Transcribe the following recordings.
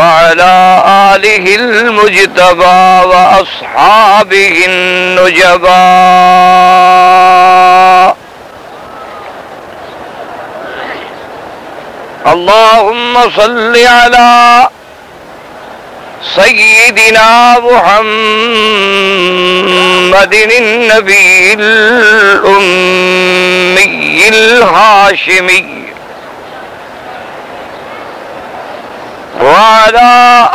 وعلى آله المجتبى وأصحابه النجبى. اللهم صل على سيدنا محمد النبي الأمي الهاشمي. وعلى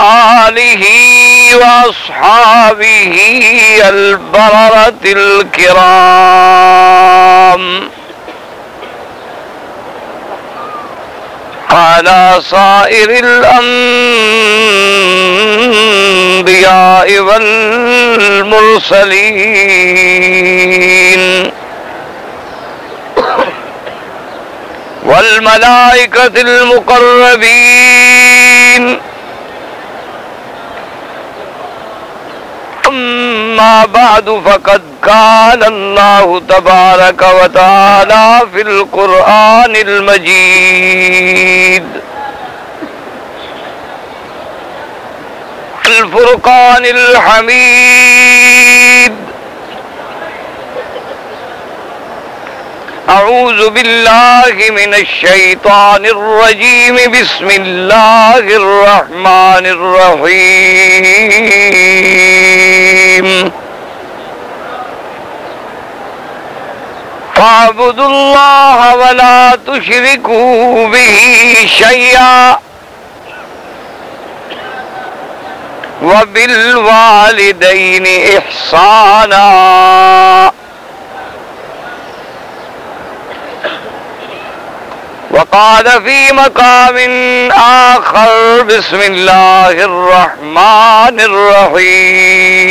آله وأصحابه البررة الكرام. على صائر الأنبياء والمرسلين. والملائكة المقربين. أما بعد فقد قال الله تبارك وتعالى في القرآن المجيد. الفرقان الحميد. أعوذ بالله من الشيطان الرجيم. بسم الله الرحمن الرحيم. فاعبدوا الله ولا تشركوا به شيئا. وبالوالدين إحسانا. وقال في مقام آخر بسم الله الرحمن الرحيم.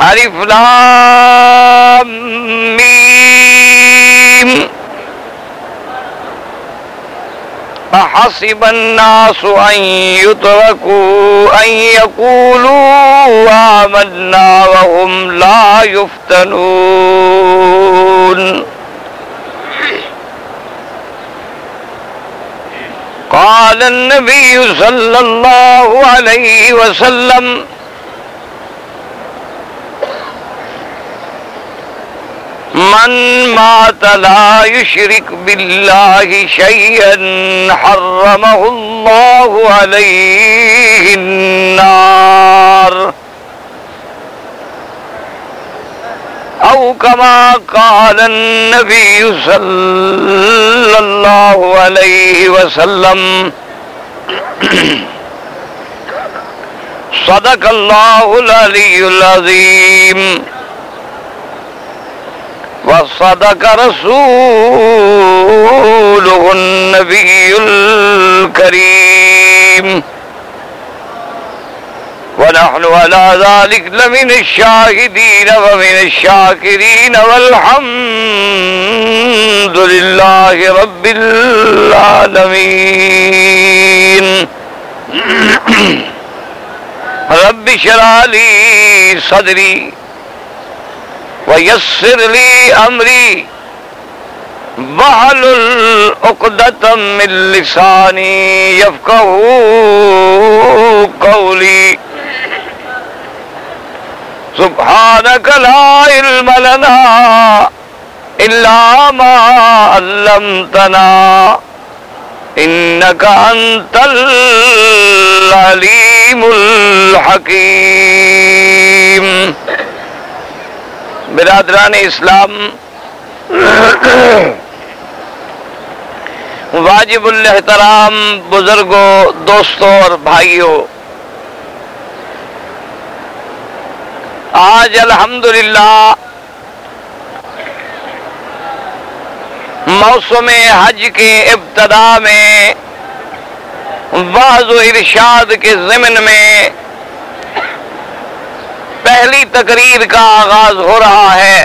عرف لام ميم. أحسب الناس أن يتركوا أن يقولوا آمنا وهم لا يفتنون. قال النبي صلى الله عليه وسلم من مات لا يشرك بالله شيئا حرمه الله عليه النار أو كما قال النبي صلى الله عليه وسلم صدق الله العلي العظيم وصدق رسوله النبي الكريم. ونحن على ذلك لمن الشاهدين ومن الشاكرين والحمد لله رب العالمين. رب شرع لي صدري ويسر لي أمري بحل الأقدة من لساني يفقه قولي سبحانك لا علم لنا إلا ما علمتنا إنك أنت العليم الحكيم برادران اسلام، واجب الحترام بزرگوں، دوستوں اور بھائیوں۔ آج الحمدللہ موسم حج کے ابتدا میں بعض و ارشاد کے ضمن میں پہلی تقریر کا آغاز ہو رہا ہے۔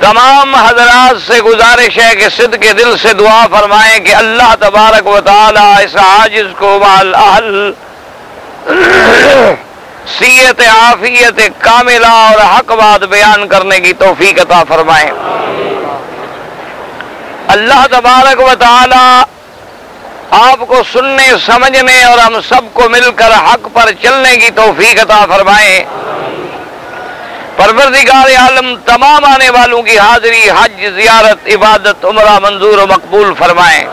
تمام حضرات سے گزارش ہے کہ صد کے دل سے دعا فرمائیں کہ اللہ تبارک و تعالی اس عاجز کو مال اہل سیت عافیت کاملہ اور حق بات بیان کرنے کی توفیق عطا فرمائیں۔ اللہ تبارک و تعالی آپ کو سننے، سمجھنے اور ہم سب کو مل کر حق پر چلنے کی توفیق عطا فرمائے۔ پروردگار عالم تمام آنے والوں کی حاضری، حج، زیارت، عبادت، عمرہ، منظور و مقبول فرمائیں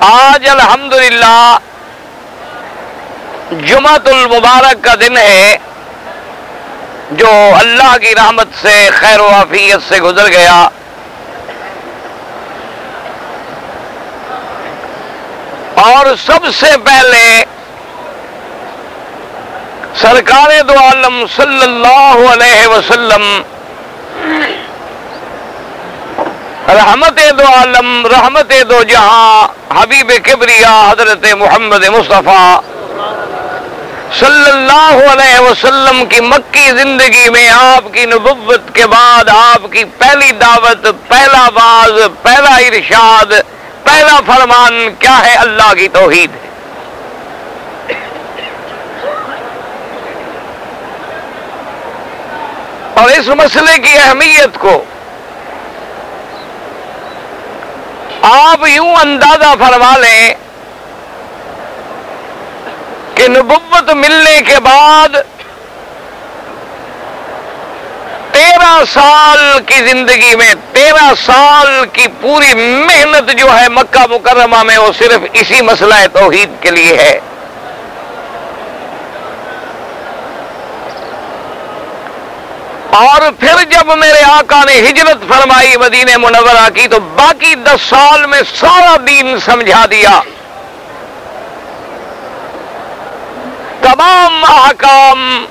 آج الحمدللہ جمعت المبارک کا دن ہے، جو اللہ کی رحمت سے، خیر و عافیت سے گزر گیا۔ اور سب سے پہلے سرکار دو عالم صلی اللہ علیہ وسلم، رحمت دو عالم، رحمت دو جہاں حبیب کبریا حضرت محمد مصطفیٰ صلی اللہ علیہ وسلم کی مکی زندگی میں آپ کی نبوت کے بعد آپ کی پہلی دعوت، پہلا باز پہلا ارشاد پہلا فرمان کیا ہے؟ اللہ کی توحید ہے۔ اور اس مسئلے کی اہمیت کو آپ یوں اندازہ فرما لیں کہ نبوت ملنے کے بعد تیرہ سال کی زندگی میں، تیرہ سال کی پوری محنت جو ہے مکہ مکرمہ میں، وہ صرف اسی مسئلہ توحید کے لیے ہے۔ اور پھر جب میرے آقا نے ہجرت فرمائی مدینہ منورہ کی، تو باقی دس سال میں سارا دین سمجھا دیا۔ تمام احکام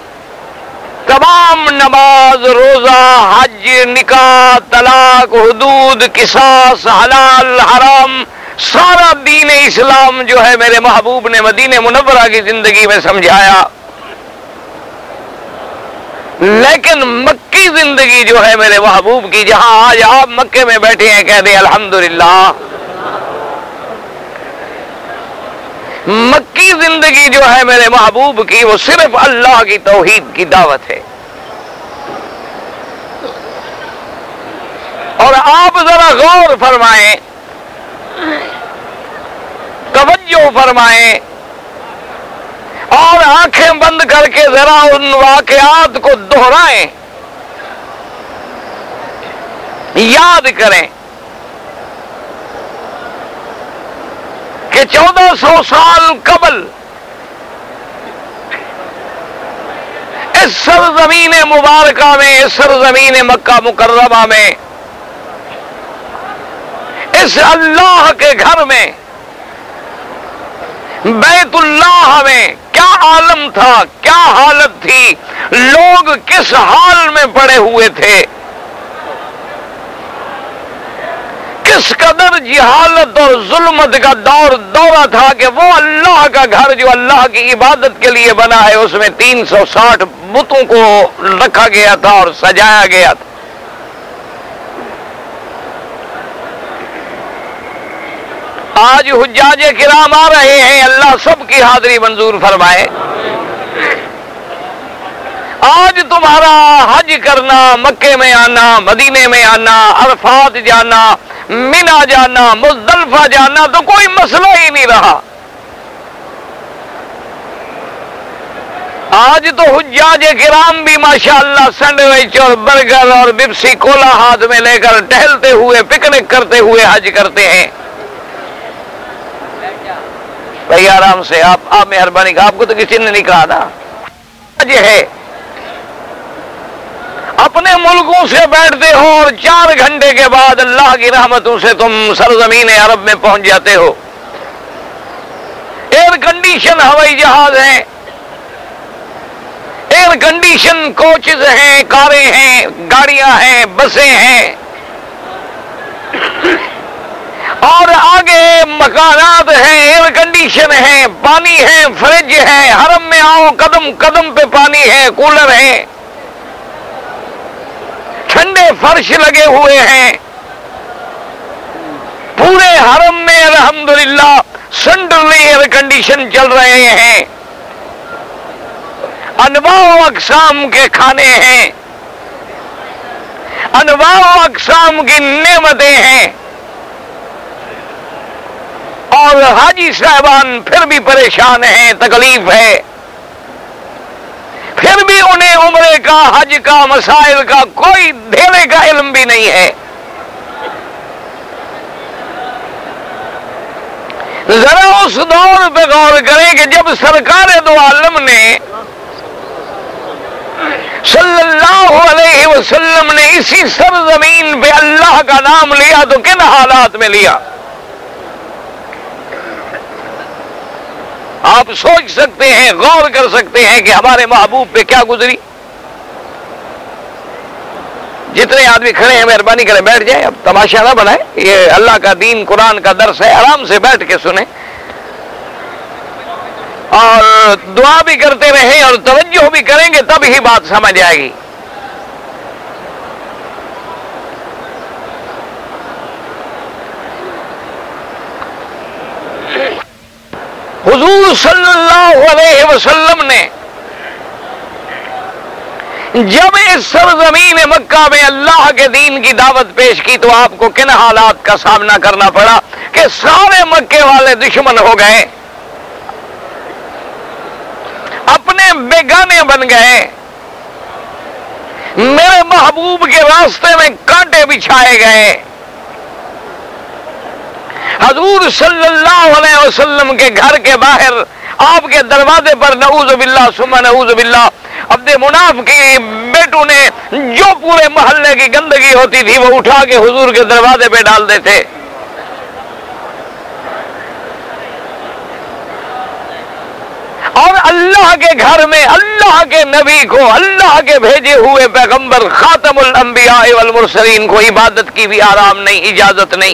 تمام نماز، روزہ، حج، نکاح، طلاق، حدود، قصاص، حلال، حرام، سارا دین اسلام جو ہے میرے محبوب نے مدینہ منورہ کی زندگی میں سمجھایا۔ لیکن مکی زندگی جو ہے میرے محبوب کی، جہاں آج آپ مکے میں بیٹھے ہیں، کہہ دیں الحمدللہ۔ مکی زندگی جو ہے میرے محبوب کی، وہ صرف اللہ کی توحید کی دعوت ہے۔ اور آپ ذرا غور فرمائیں، توجہ فرمائیں۔ اور آنکھیں بند کر کے ذرا ان واقعات کو دوہرائیں یاد کریں۔ کہ چودہ سو سال قبل اس سرزمین مبارکہ میں، اس سرزمین مکہ مکرمہ میں، اس اللہ کے گھر میں، بیت اللہ میں کیا عالم تھا، کیا حالت تھی، لوگ کس حال میں پڑے ہوئے تھے؟ کس قدر جہالت اور ظلمت کا دور دورہ تھا کہ وہ اللہ کا گھر جو اللہ کی عبادت کے لیے بنا ہے، اس میں تین سو ساٹھ بتوں کو رکھا گیا تھا اور سجایا گیا تھا۔ آج حجاج کرام آ رہے ہیں، اللہ سب کی حاضری منظور فرمائے۔ آج تمہارا حج کرنا، مکے میں آنا، مدینے میں آنا، عرفات جانا مینا جانا، مزدلفہ جانا تو کوئی مسئلہ ہی نہیں رہا۔ آج تو حجاج کرام بھی ماشاءاللہ سینڈوچ اور برگر اور بپسی کولا ہاتھ میں لے کر ٹہلتے ہوئے، پکنک کرتے ہوئے حج کرتے ہیں۔ بھائی آرام سے آپ آپ مہربانی کا، آپ کو تو کسی نے نہیں کہا نا۔ یہ ہے۔ اپنے ملکوں سے بیٹھتے ہو اور چار گھنٹے کے بعد اللہ کی رحمتوں سے تم سرزمین عرب میں پہنچ جاتے ہو۔ ایئر کنڈیشن ہوائی جہاز ہیں۔ ایئر کنڈیشن کوچز ہیں، کاریں ہیں، گاڑیاں ہیں، بسیں ہیں۔ اور آگے مکانات ہیں ایئر کنڈیشن ہے پانی ہے فریج ہے حرم میں آؤ، قدم قدم پہ پانی ہے کولر ہے۔ ٹھنڈے فرش لگے ہوئے ہیں۔ پورے حرم میں الحمدللہ سینٹرل ایئر کنڈیشن چل رہے ہیں۔ انواع اقسام کے کھانے ہیں۔ انواع و اقسام کی نعمتیں ہیں۔ اور حاجی صاحبان پھر بھی پریشان ہیں، تکلیف ہے۔ پھر بھی انہیں عمرے کا، حج کا، مسائل کا کوئی دھیرے کا علم بھی نہیں ہے۔ ذرا اس دور پہ غور کریں کہ جب سرکار دو عالم نے صلی اللہ علیہ وسلم نے اسی سرزمین پہ اللہ کا نام لیا تو کن حالات میں لیا؟ آپ سوچ سکتے ہیں، غور کر سکتے ہیں کہ ہمارے محبوب پہ کیا گزری۔ جتنے آدمی کھڑے ہیں، مہربانی کریں، بیٹھ جائیں۔ اب تماشا نہ بنائیں۔ یہ اللہ کا دین، قرآن کا درس ہے۔ آرام سے بیٹھ کے سنیں۔ اور دعا بھی کرتے رہیں اور توجہ بھی کریں گے، تب ہی بات سمجھ آئے گی۔ حضور صلی اللہ علیہ وسلم نے جب اس سرزمین مکہ میں اللہ کے دین کی دعوت پیش کی تو آپ کو کن حالات کا سامنا کرنا پڑا کہ سارے مکے والے دشمن ہو گئے؟ اپنے بیگانے بن گئے۔ میرے محبوب کے راستے میں کانٹے بچھائے گئے۔ حضور صلی اللہ علیہ وسلم کے گھر کے باہر، آپ کے دروازے پر نعوذ باللہ سما نعوذ باللہ، عبد مناف کی بیٹوں نے جو پورے محلے کی گندگی ہوتی تھی، وہ اٹھا کے حضور کے دروازے پہ ڈال دیتے۔ اور اللہ کے گھر میں، اللہ کے نبی کو، اللہ کے بھیجے ہوئے پیغمبر، خاتم الانبیاء والمرسلین کو عبادت کی بھی آرام نہیں، اجازت نہیں۔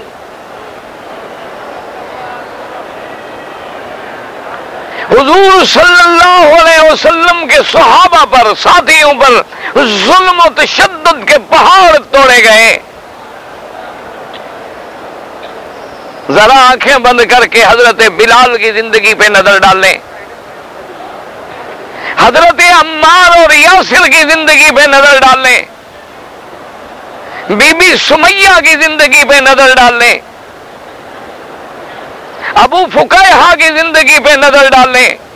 حضور صلی اللہ علیہ وسلم کے صحابہ پر، ساتھیوں پر ظلم و تشدد کے پہاڑ توڑے گئے۔ ذرا آنکھیں بند کر کے حضرت بلال کی زندگی پہ نظر ڈالیں حضرت عمار اور یاسر کی زندگی پہ نظر ڈالیں بی بی سمیہ کی زندگی پہ نظر ڈالیں ابو فکا کی زندگی پہ نظر ڈالیں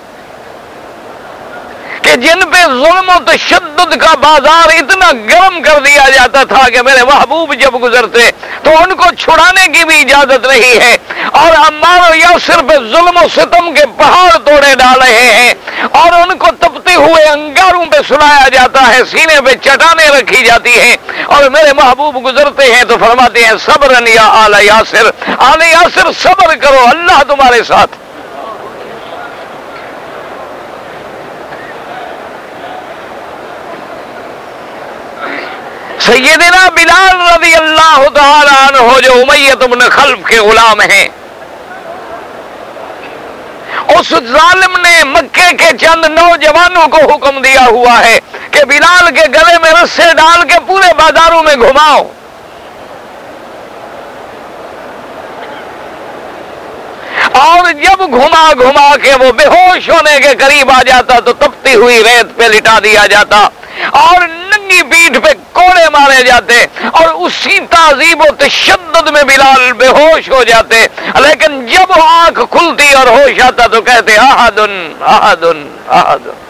کہ جن پہ ظلم و تشدد کا بازار اتنا گرم کر دیا جاتا تھا کہ میرے محبوب جب گزرتے تو ان کو چھڑانے کی بھی اجازت نہیں ہے۔ اور عمار و یاسر پہ ظلم و ستم کے پہاڑ توڑے ڈال رہے ہیں۔ اور ان کو تپتے ہوئے انگاروں پہ سنایا جاتا ہے، سینے پہ چٹانے رکھی جاتی ہیں۔ اور میرے محبوب گزرتے ہیں تو فرماتے ہیں صبر یا آل یاسر۔ آل یاسر صبر کرو، اللہ تمہارے ساتھ۔ سیدنا بلال رضی اللہ تعالیٰ عنہ جو امیت بن خلف کے غلام ہیں، اس ظالم نے مکے کے چند نوجوانوں کو حکم دیا ہوا ہے کہ بلال کے گلے میں رسے ڈال کے پورے بازاروں میں گھماؤ۔ اور جب گھما گھما کے وہ بے ہوش ہونے کے قریب آ جاتا تو تپتی ہوئی ریت پہ لٹا دیا جاتا اور ننگی پیٹھ پہ کوڑے مارے جاتے اور اسی تعظیم و تشدد میں بلال بے ہوش ہو جاتے۔ لیکن جب آنکھ کھلتی اور ہوش آتا تو کہتے آہدن آہدن آہدن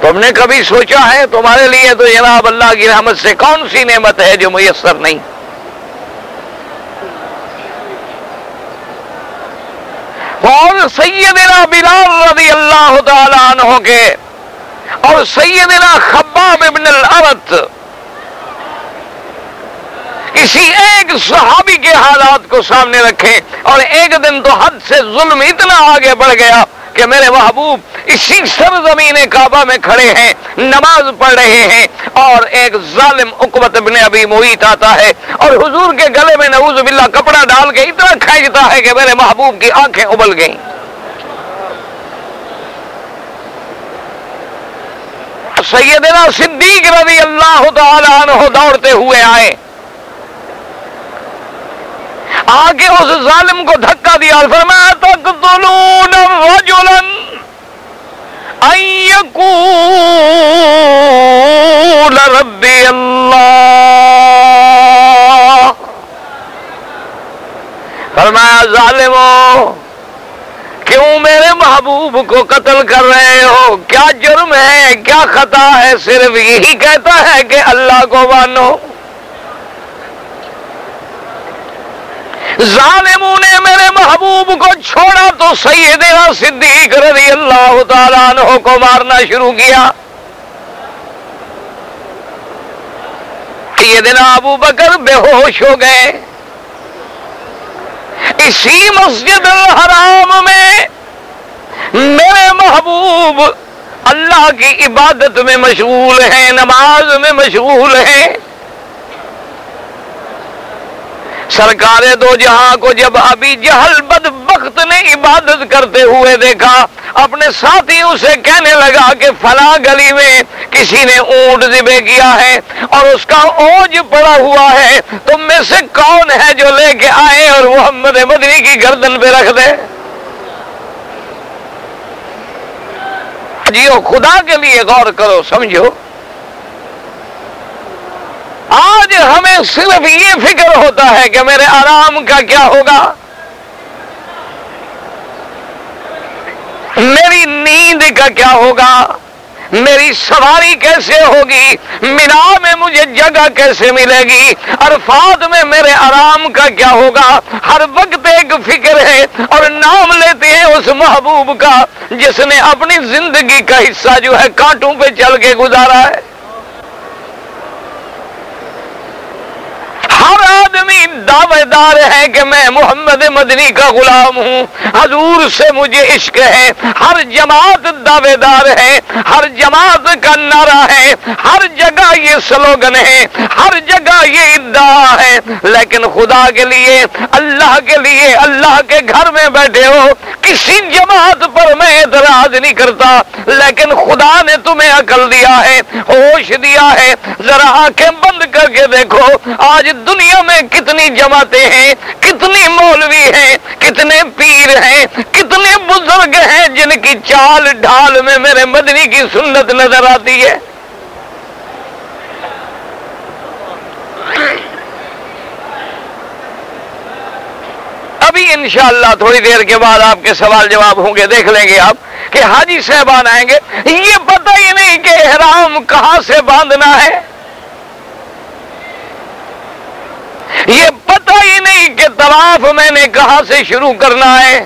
تم نے کبھی سوچا ہے تمہارے لیے تو جناب اللہ کی رحمت سے کون سی نعمت ہے جو میسر نہیں؟ اور سیدنا بلال رضی اللہ تعالی عنہ کے اور سیدنا خباب ابن الارت؟ کسی ایک صحابی کے حالات کو سامنے رکھیں اور ایک دن تو حد سے ظلم اتنا آگے بڑھ گیا کہ میرے محبوب اسی سرزمین کعبہ میں کھڑے ہیں، نماز پڑھ رہے ہیں اور ایک ظالم اقبت ابن ابھی محیط آتا ہے اور حضور کے گلے میں نعوذ باللہ کپڑا ڈال کے اتنا کھینچتا ہے کہ میرے محبوب کی آنکھیں ابل گئیں۔ سیدنا صدیق رضی اللہ تعالی عنہ دوڑتے ہوئے آئے۔ آگے اس ظالم کو دھکا دیا۔ فرمایا تک رجلا یقول ربی اللہ فرمایا، ظالمو، کیوں میرے محبوب کو قتل کر رہے ہو؟ کیا جرم ہے، کیا خطا ہے؟ صرف یہی کہتا ہے کہ اللہ کو مانو۔ ظالموں نے میرے محبوب کو چھوڑا تو سیدنا صدیق رضی اللہ تعالیٰ عنہ کو مارنا شروع کیا۔ سیدنا ابو بکر بے ہوش ہو گئے۔ اسی مسجد الحرام میں میرے محبوب اللہ کی عبادت میں مشغول ہیں، نماز میں مشغول ہیں۔ سرکار دو جہاں کو جب ابھی جہل بد بخت نے عبادت کرتے ہوئے دیکھا، اپنے ساتھیوں سے کہنے لگا کہ فلاں گلی میں کسی نے اونٹ ذبے کیا ہے اور اس کا اوج پڑا ہوا ہے، تم میں سے کون ہے جو لے کے آئے اور محمد مدنی کی گردن پہ رکھ دے؟ جیو، خدا کے لیے غور کرو، سمجھو؟ آج ہمیں صرف یہ فکر ہوتا ہے کہ میرے آرام کا کیا ہوگا؟ میری نیند کا کیا ہوگا؟ میری سواری کیسے ہوگی؟ مینا میں مجھے جگہ کیسے ملے گی؟ عرفات میں میرے آرام کا کیا ہوگا؟ ہر وقت ایک فکر ہے اور نام لیتے ہیں اس محبوب کا، جس نے اپنی زندگی کا حصہ جو ہے کانٹوں پہ چل کے گزارا ہے۔ ہر آدمی دعوے دار ہے کہ میں محمد مدنی کا غلام ہوں۔ حضور سے مجھے عشق ہے۔ ہر جماعت دعوے دار ہے۔ ہر جماعت کا نعرہ ہے۔ ہر جگہ یہ سلوگن ہے۔ ہر جگہ یہ ادعا ہے۔ لیکن خدا کے لیے، اللہ کے لیے، اللہ کے گھر میں بیٹھے ہو، کسی جماعت پر میں اعتراض نہیں کرتا۔ لیکن خدا نے تمہیں عقل دیا ہے، ہوش دیا ہے۔ ذرا آنکھیں بند کر کے دیکھو۔ آج دنیا میں کتنی جماعتیں ہیں، کتنی مولوی ہیں، کتنے پیر ہیں، کتنے بزرگ ہیں جن کی چال ڈھال میں میرے مدنی کی سنت نظر آتی ہے۔ ابھی انشاءاللہ تھوڑی دیر کے بعد آپ کے سوال جواب ہوں گے، دیکھ لیں گے آپ کہ حاجی صاحبان آئیں گے۔ یہ پتہ ہی نہیں کہ احرام کہاں سے باندھنا ہے۔ یہ پتہ ہی نہیں کہ طواف میں نے کہاں سے شروع کرنا ہے۔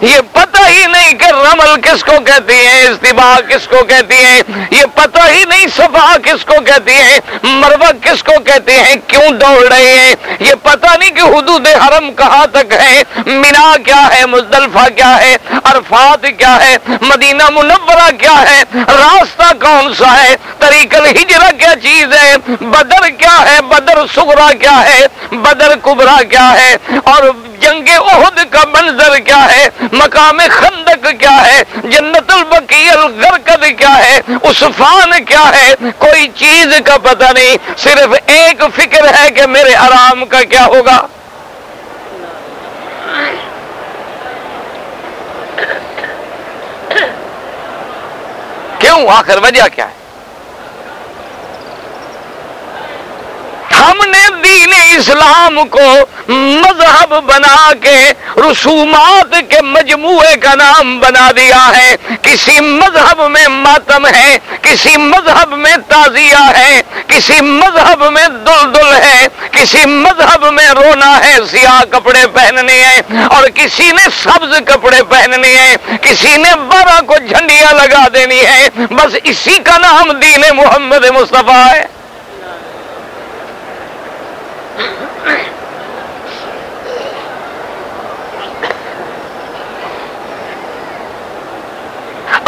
یہ پتہ ہی نہیں کہ رمل کس کو کہتی ہیں استبا کس کو کہتی ہیں۔ یہ پتہ ہی نہیں صفا کس کو کہتی ہیں مربع کس کو کہتے ہیں، کیوں دوڑ رہے ہیں۔ یہ پتہ نہیں کہ حدود حرم کہاں تک ہے مینا کیا ہے، مزدلفہ کیا ہے، عرفات کیا ہے، مدینہ منورہ کیا ہے، راستہ کون سا ہے، طریق الحجرہ کیا چیز ہے، بدر کیا ہے، بدر سغرا کیا ہے، بدر کبرا کیا ہے، اور جنگ عہد کا منظر کیا ہے۔ مقام خندق کیا ہے؟ جنت البقی الغرقد کیا ہے؟ عثفان کیا ہے؟ کوئی چیز کا پتہ نہیں، صرف ایک فکر ہے کہ میرے آرام کا کیا ہوگا۔ کیوں؟ آخر وجہ کیا ہے؟ ہم نے دین اسلام کو مذہب بنا کے رسومات کے مجموعے کا نام بنا دیا ہے۔ کسی مذہب میں ماتم ہے، کسی مذہب میں تازیہ ہے، کسی مذہب میں دل دل ہے، کسی مذہب میں رونا ہے، سیاہ کپڑے پہننے ہیں۔ اور کسی نے سبز کپڑے پہننے ہیں، کسی نے بارہ کو جھنڈیاں لگا دینی ہے بس اسی کا نام دین محمد مصطفیٰ ہے۔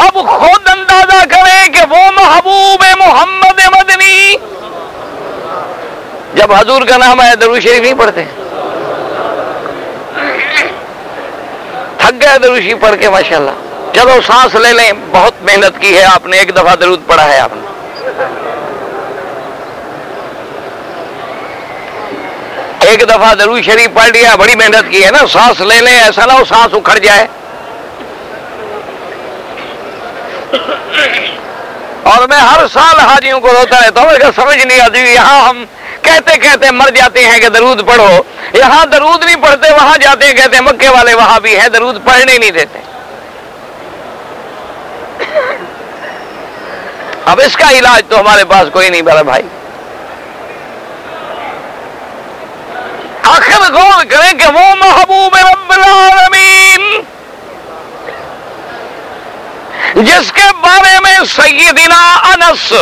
اب خود اندازہ کریں کہ وہ محبوب محمد مدنی جب حضور کا نام آیا درو شریف نہیں پڑھتے۔ تھک گئے دروشی پڑھ کے، ماشاءاللہ۔ چلو سانس لے لیں، بہت محنت کی ہے۔ آپ نے ایک دفعہ درود پڑھا ہے آپ نے۔ ایک دفعہ ضرور شریف پڑھ لیا، بڑی محنت کی ہے نا۔ سانس لے لیں، ایسا نہ ہو سانس اکھڑ جائے۔ اور میں ہر سال حاجیوں کو روتا رہتا ہوں سمجھ نہیں آتی، یہاں ہم کہتے کہتے مر جاتے ہیں کہ درود پڑھو۔ یہاں درود نہیں پڑھتے، وہاں جاتے ہیں، کہتے ہیں مکے والے وہاں بھی ہیں، درود پڑھنے نہیں دیتے۔ اب اس کا علاج تو ہمارے پاس کوئی نہیں بڑا بھائی۔ آخر غور کریں کہ وہ محبوب رب العالمین جس کے بارے میں سیدنا انس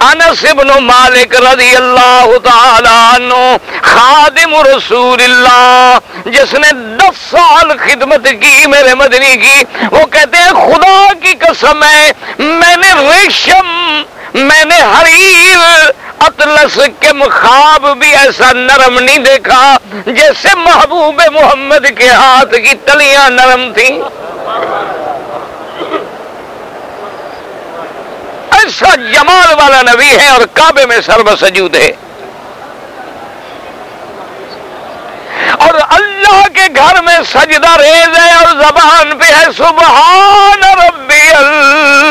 انس ابن مالک رضی اللہ تعالیٰ عنہ، خادم رسول اللہ، جس نے دس سال خدمت کی میرے مدنی کی، وہ کہتے ہیں، خدا کی قسم ہے، میں نے ریشم، میں نے حریر، اطلس کے مخاب بھی ایسا نرم نہیں دیکھا، جیسے محبوب محمد کے ہاتھ کی تلیاں نرم تھیں۔ ایسا جمال والا نبی ہے اور کعبے میں سرب سجود ہے۔ اور اللہ کے گھر میں سجدہ ریز ہے اور زبان پہ ہے سبحان ربی اللہ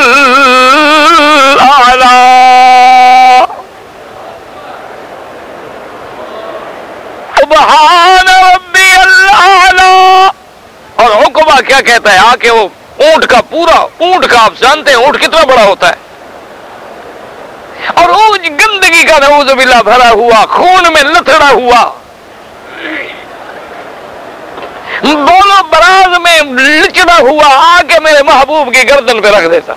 سبحان ربی اللہ اور حکمہ کیا کہتا ہے؟ آ کے وہ اونٹ کا پورا اونٹ کا آپ جانتے ہیں اونٹ کتنا بڑا ہوتا ہے۔ اور اونج گندگی کا نعوذ باللہ بھرا ہوا، خون میں لتڑا ہوا۔ بولو براز میں لچڑا ہوا آ کے میرے محبوب کی گردن پہ رکھ دیتا۔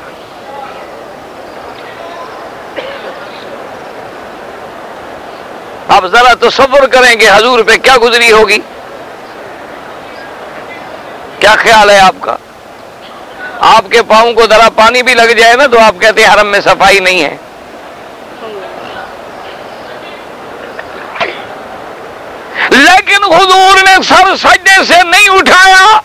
اب ذرا تصور کریں کہ حضور پہ کیا گزری ہوگی۔ کیا خیال ہے آپ کا؟ آپ کے پاؤں کو ذرا پانی بھی لگ جائے نا تو آپ کہتے ہیں حرم میں صفائی نہیں ہے۔ لیکن حضور نے سر سجدے سے نہیں اٹھایا۔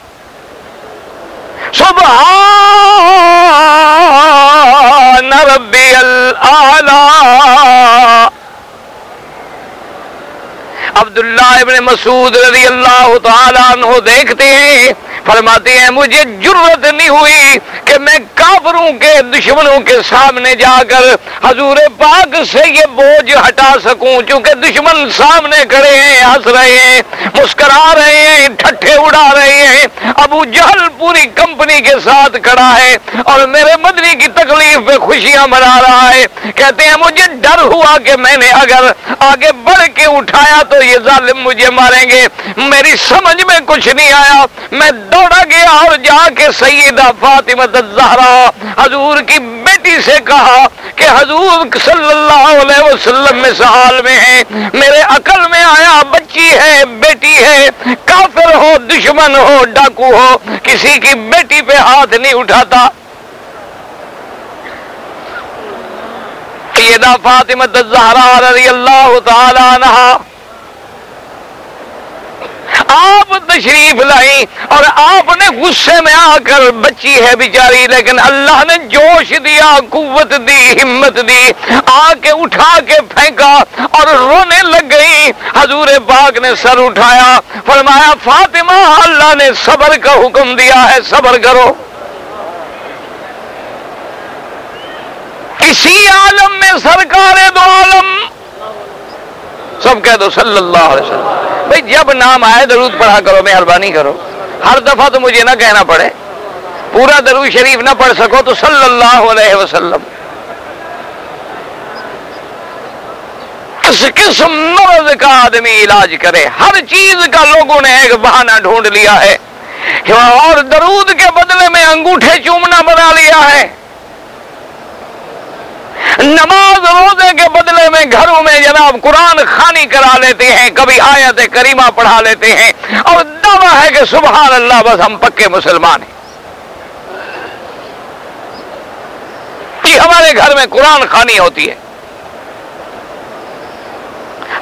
سبحان ربی اللہ عبداللہ ابن مسعود رضی اللہ تعالیٰ عنہ دیکھتے ہیں۔ فرماتے ہیں، مجھے جرت نہیں ہوئی کہ میں کافروں کے دشمنوں کے سامنے جا کر حضور پاک سے یہ بوجھ ہٹا سکوں، چونکہ دشمن سامنے کھڑے ہیں، ہنس رہے ہیں، مسکرا رہے ہیں، ٹھٹھے اڑا رہے ہیں۔ ابو جہل پوری کمپنی کے ساتھ کھڑا ہے اور میرے مدنی کی تکلیف پہ خوشیاں منا رہا ہے۔ کہتے ہیں، مجھے ڈر ہوا کہ میں نے اگر آگے بڑھ کے اٹھایا تو یہ ظالم مجھے ماریں گے۔ میری سمجھ میں کچھ نہیں آیا۔ میں دوڑا گیا اور جا کے سیدہ فاطمہ زہرا حضور کی بیٹی سے کہا کہ حضور صلی اللہ علیہ وسلم میں سہال میں ہے، میرے عقل میں آیا بچی ہے، بیٹی ہے، کافر ہو، دشمن ہو، ڈاکو ہو، کسی کی بیٹی پہ ہاتھ نہیں اٹھاتا۔ سیدہ فاطمہ زہرا رضی اللہ تعالی عنہ آپ تشریف لائی اور آپ نے غصے میں آ کر بچی ہے بیچاری، لیکن اللہ نے جوش دیا، قوت دی، ہمت دی۔ آ کے اٹھا کے پھینکا اور رونے لگ گئی حضور پاک نے سر اٹھایا۔ فرمایا، فاطمہ، اللہ نے صبر کا حکم دیا ہے، صبر کرو۔ اسی عالم میں سرکار دو عالم۔ سب کہہ دو، صلی اللہ علیہ وسلم۔ بھائی جب نام آئے درود پڑھا کرو مہربانی کرو ہر دفعہ تو مجھے نہ کہنا پڑے۔ پورا درود شریف نہ پڑھ سکو تو صلی اللہ علیہ وسلم۔ کس قسم مرض کا آدمی علاج کرے۔ ہر چیز کا لوگوں نے ایک بہانہ ڈھونڈ لیا ہے اور درود کے بدلے میں انگوٹھے چومنا بنا لیا ہے۔ نماز روزے کے بدلے میں گھروں میں جناب قرآن خانی کرا لیتے ہیں، کبھی آیت کریمہ پڑھا لیتے ہیں۔ اور دعویٰ ہے کہ سبحان اللہ، بس ہم پکے مسلمان ہیں۔ کہ ہمارے گھر میں قرآن خانی ہوتی ہے۔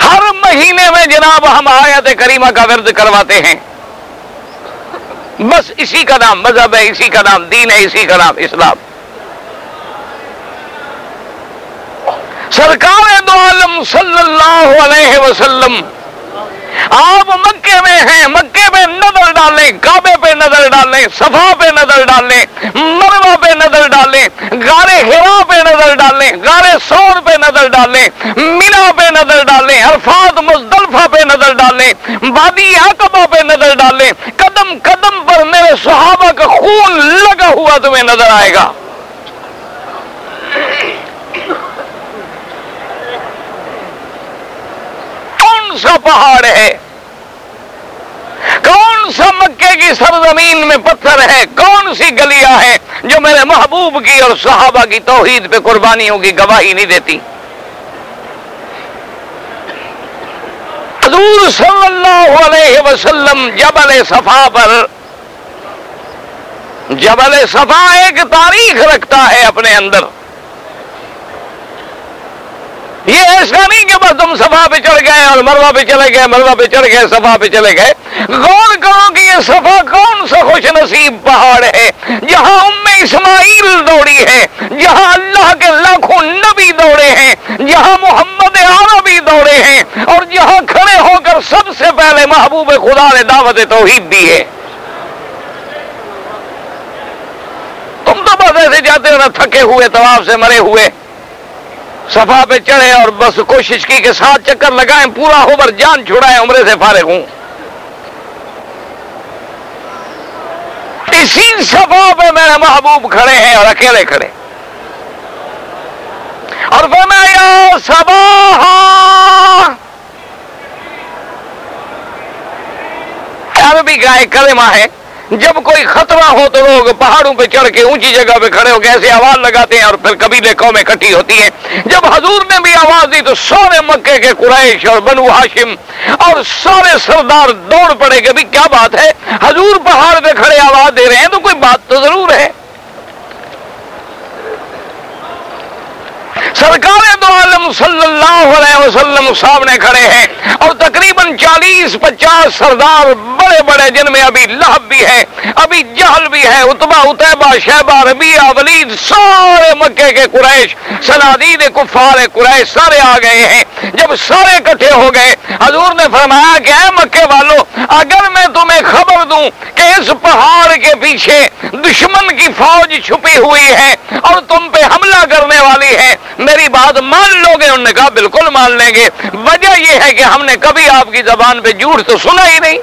ہر مہینے میں جناب ہم آیت کریمہ کا ورد کرواتے ہیں۔ بس اسی کا نام مذہب ہے، اسی کا نام دین ہے، اسی کا نام اسلام۔ سرکار دو عالم صلی اللہ علیہ وسلم، آپ مکے میں ہیں، مکے پہ نظر ڈالیں، کعبے پہ نظر ڈالیں، صفا پہ نظر ڈالیں، مروا پہ نظر ڈالیں گارے ہرا پہ نظر ڈالیں گارے سور پہ نظر ڈالیں، مینا پہ نظر ڈالیں، الفاظ مزدلفہ پہ نظر ڈالیں، وادی عقبہ پہ نظر ڈالیں، قدم قدم پر میرے صحابہ کا خون لگا ہوا تمہیں نظر آئے گا۔ کون سا پہاڑ ہے۔ کون سا مکے کی سرزمین میں پتھر ہے؟ کون سی گلیاں ہیں جو میرے محبوب کی اور صحابہ کی توحید پہ قربانیوں کی گواہی نہیں دیتی؟ حضور صلی اللہ علیہ وسلم جبل صفا پر، جبل صفا ایک تاریخ رکھتا ہے اپنے اندر۔ یہ ایسا نہیں کہ بس تم سفا پہ چڑھ گئے اور مروا پہ چلے گئے مروا پہ چڑھ گئے سفا پہ چلے گئے۔ غور کرو کہ یہ سفا کون سا خوش نصیب پہاڑ ہے، جہاں ام اسماعیل دوڑی ہے، جہاں اللہ کے لاکھوں نبی دوڑے ہیں، جہاں محمد عربی دوڑے ہیں، اور جہاں کھڑے ہو کر سب سے پہلے محبوب خدا نے دعوت توحید دی ہے۔ تم تو بس ایسے جاتے ہو نا تھکے ہوئے طواف سے مرے ہوئے۔ صفا پہ چڑھے اور بس کوشش کی کہ سات چکر لگائیں، پورا عمر جان چھڑائیں، عمرے سے فارغ ہوں۔ اسی صفا پہ میرے محبوب کھڑے ہیں اور اکیلے کھڑے۔ اور فرمایا سبا عربی کا ایک کلمہ ہے؟ جب کوئی خطرہ ہو تو لوگ پہاڑوں پہ چڑھ کے اونچی جگہ پہ کھڑے ہو کے ایسے آواز لگاتے ہیں اور پھر قبیلے قومیں اکٹھی ہوتی ہیں۔ جب حضور نے بھی آواز دی تو سارے مکے کے قریش اور بنو ہاشم اور سارے سردار دوڑ پڑے کہ بھی کیا بات ہے؟ حضور پہاڑ پہ کھڑے آواز دے رہے ہیں تو کوئی بات تو ضرور ہے۔ سرکار دو عالم صلی اللہ علیہ وسلم سامنے کھڑے ہیں۔ اور تقریباً چالیس پچاس سردار بڑے بڑے جن میں ابھی لہب بھی ہے، ابھی جہل بھی ہے اتبا اتبا شہبہ ربیہ ولید، سارے مکے کے قریش سنادید کفار قریش سارے آ گئے ہیں۔ جب سارے کٹھے ہو گئے، حضور نے فرمایا کہ اے مکے والو، اگر میں تمہیں خبر دوں کہ اس پہاڑ کے پیچھے دشمن کی فوج چھپی ہوئی ہے اور تم پہ حملہ کرنے والی ہے، میری بات مان لو گے انہوں نے کہا بالکل مان لیں گے۔ وجہ یہ ہے کہ ہم نے کبھی آپ کی زبان پہ جھوٹ تو سنا ہی نہیں۔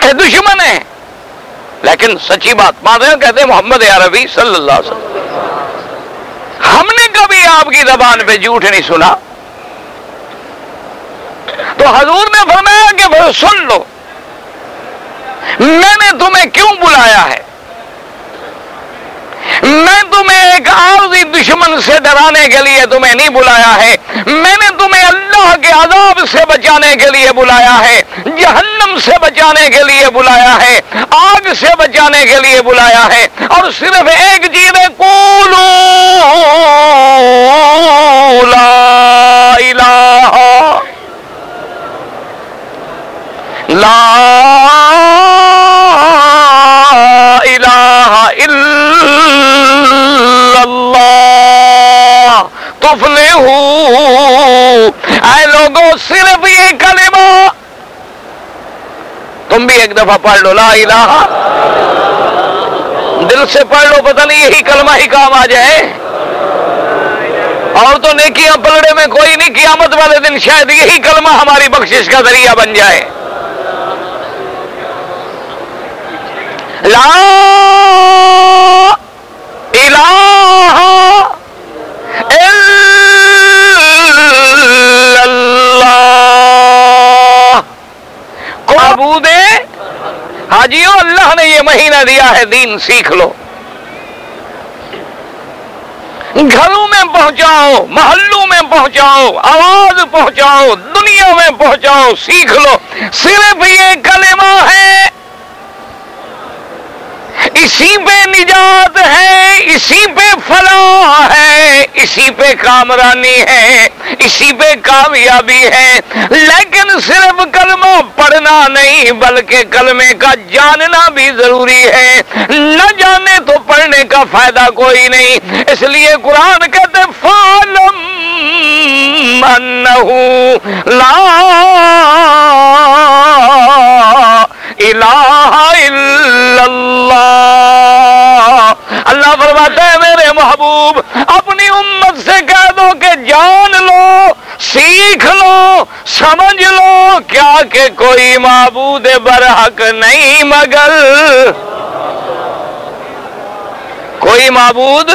کہ دشمن ہے لیکن سچی بات مان رہے ہیں کہتے ہیں محمد عربی صلی اللہ علیہ وسلم۔ ہم نے کبھی آپ کی زبان پہ جھوٹ نہیں سنا۔ تو حضور نے فرمایا کہ وہ سن لو۔ میں نے تمہیں کیوں بلایا ہے؟ میں تمہیں ایک عارضی دشمن سے ڈرانے کے لیے تمہیں نہیں بلایا ہے۔ میں نے تمہیں اللہ کے عذاب سے بچانے کے لیے بلایا ہے۔ جہنم سے بچانے کے لیے بلایا ہے۔ آگ سے بچانے کے لیے بلایا ہے۔ اور صرف ایک چیز ہے کولو لا الہ۔ لا تفلے اے لوگوں، صرف یہ کلمہ۔ تم بھی ایک دفعہ پڑھ لو، لا الہ۔ دل سے پڑھ لو، پتہ نہیں یہی کلمہ ہی کام آ جائے۔ اور تو نیکیاں پلڑے میں کوئی نہیں، قیامت والے دن شاید یہی کلمہ ہماری بخشش کا ذریعہ بن جائے۔ لا حاجیو، اللہ نے یہ مہینہ دیا ہے، دین سیکھ لو۔ گھروں میں پہنچاؤ، محلوں میں پہنچاؤ، آواز پہنچاؤ، دنیا میں پہنچاؤ، سیکھ لو۔ صرف یہ کلمہ ہے۔ اسی پہ نجات ہے، اسی پہ فلاح ہے، اسی پہ کامرانی ہے۔ اسی پہ کامیابی ہے لیکن صرف کلمہ پڑھنا نہیں، بلکہ کلمے کا جاننا بھی ضروری ہے۔ نہ جانے تو پڑھنے کا فائدہ کوئی نہیں۔ اس لیے قرآن کہتے فالم لا الہ الا اللہ اللہ فرماتا ہے، میرے محبوب، اپنی امت سے کہہ دو کہ جان لو، سیکھ لو، سمجھ لو کیا کہ کوئی معبود برحق نہیں مگر کوئی معبود